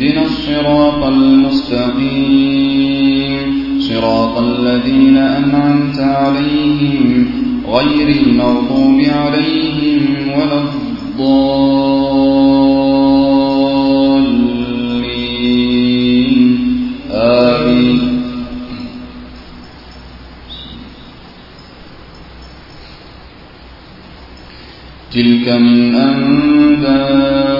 اهدنا الصراط المستقيم. صراط الذين أنعمت عليهم غير المغضوب عليهم ولا الضالين. آمين. تلك من أنباء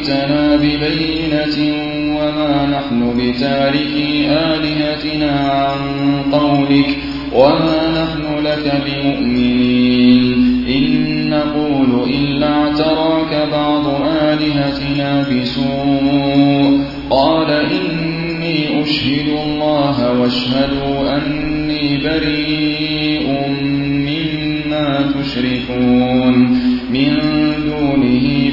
جئتنا ببينة وما نحن بتاركي آلهتنا عن قولك وما نحن لك بمؤمنين. إن نقول إلا اعتراك بعض آلهتنا بسوء. قال إني أشهد الله واشهدوا أني بريء مما تشركون. من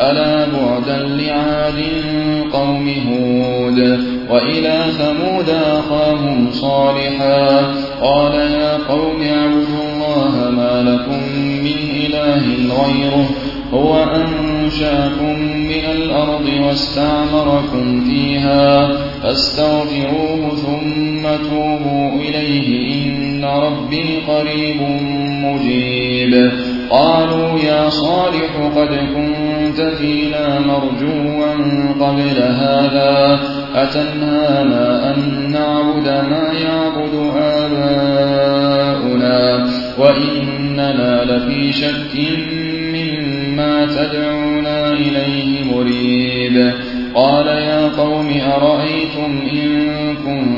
ألا بعدا لعاد قوم هود وإلى ثمود أخاهم صالحا قال يا قوم اعبدوا الله ما لكم من إله غيره هو أنشاكم من الأرض واستعمركم فيها فاستغفروه ثم توبوا إليه إن ربي قريب مجيب قالوا يا صالح قد كنت فينا مرجوا قبل هذا. أتنهانا أن نعبد ما يعبد آباؤنا وإننا لفي شك مما تدعونا إليه مريب. قال يا قوم أرأيتم إن كنت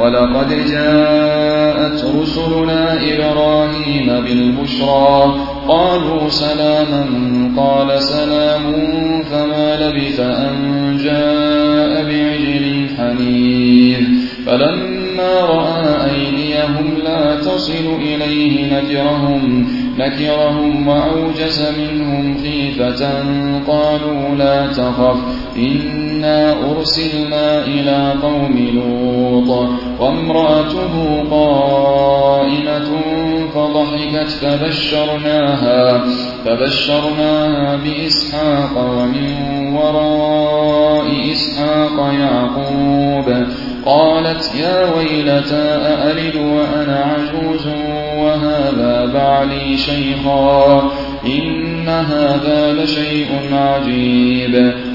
ولقد جاءت رسلنا إبراهيم بالبشرى. قالوا سلاما قال سلام فما لبث أن جاء بعجل حنيذ. فلما رأى أيديهم لا تصل إليه نكرهم نكرهم وأوجس منهم خيفة قالوا لا تخف. إنا أرسلنا إلى قوم لوط وامرأته قائمة فضحكت فبشرناها فبشرناها بإسحاق ومن وراء إسحاق يعقوب قالت يا ويلتى أألد وأنا عجوز وهذا بعلي شيخا إن هذا لشيء عجيب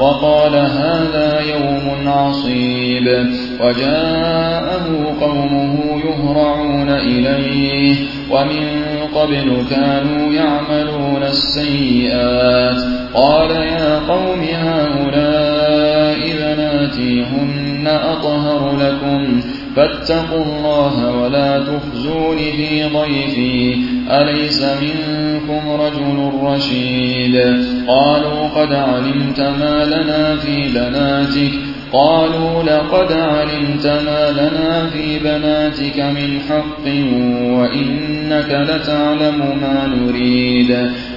وقال هذا يوم عصيب. وجاءه قومه يهرعون إليه ومن قبل كانوا يعملون السيئات. قال يا قوم هؤلاء بناتيهن أطهر لكم؟ فاتقوا الله ولا تخزون في ضيفي. أليس منكم رجل رشيد؟ قالوا قد علمت ما لنا في بناتك. قالوا لقد علمت ما لنا في بناتك من حق وإنك لتعلم ما نريد.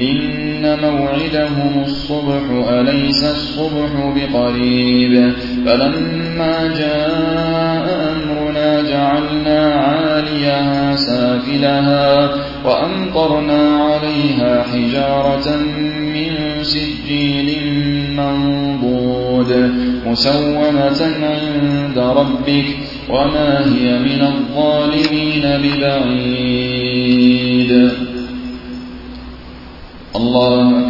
إن موعدهم الصبح أليس الصبح بقريب؟ فلما جاء أمرنا جعلنا عاليها سافلها وأمطرنا عليها حجارة من سجيل منضود مسومة عند ربك وما هي من الظالمين ببعيد. الله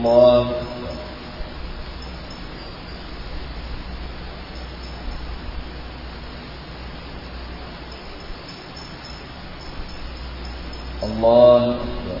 الله أكبر الله أكبر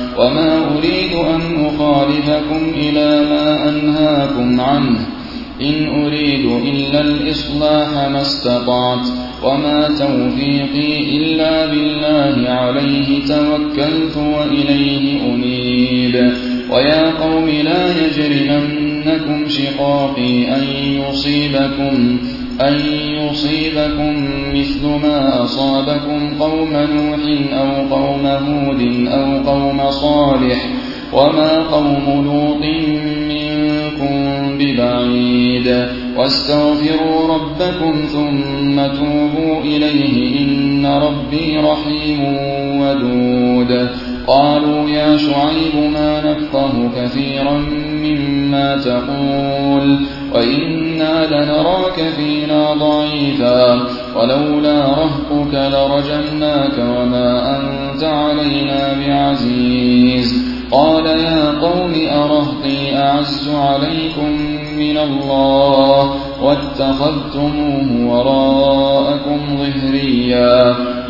وما أريد أن أخالفكم إلى ما أنهاكم عنه إن أريد إلا الإصلاح ما استطعت وما توفيقي إلا بالله عليه توكلت وإليه أنيب ويا قوم لا يجرمنكم شقاقي أن يصيبكم أن يصيبكم مثل ما أصابكم قوم نوح أو قوم هود أو قوم صالح وما قوم لوط منكم ببعيد واستغفروا ربكم ثم توبوا إليه إن ربي رحيم ودود قالوا يا شعيب ما نفقه كثيرا مما تقول وإنا لنراك فينا ضعيفا ولولا رهقك لرجمناك وما أنت علينا بعزيز. قال يا قوم أرهطي أعز عليكم من الله واتخذتموه وراءكم ظهريا.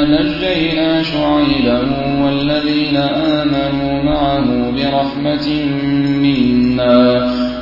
نجينا شعيبا والذين آمنوا معه برحمة منا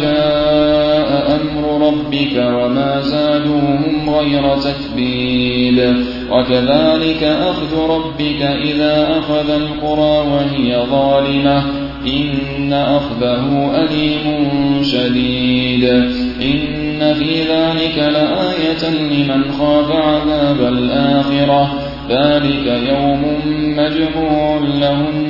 جاء أمر ربك وما زادوهم غير تتبيل وكذلك أخذ ربك إذا أخذ القرى وهي ظالمة. إن أخذه أليم شديد. إن في ذلك لآية لمن خاف عذاب الآخرة. ذلك يوم مجموع له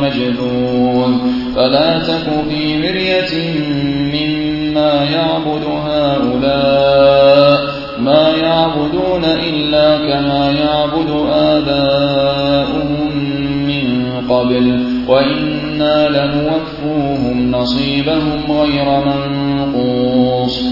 مجذوذ فلا تك في مرية مما يعبد هؤلاء ما يعبدون إلا كما يعبد آباؤهم من قبل. وإنا لنوفوهم نصيبهم غير منقوص.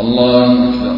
الله أكبر.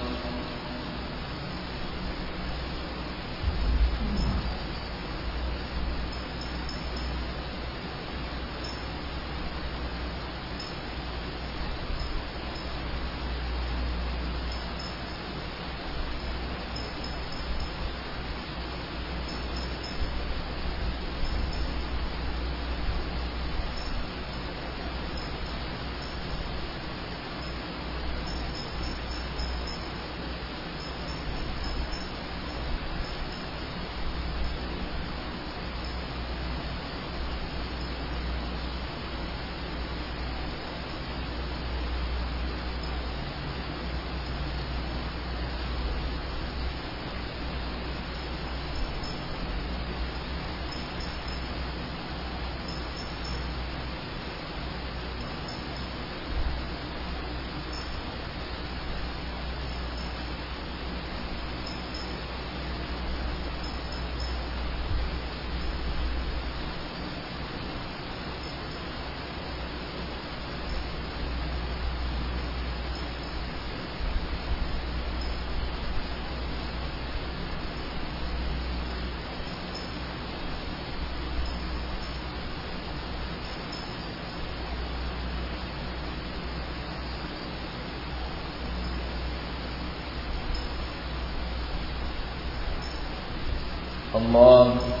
الله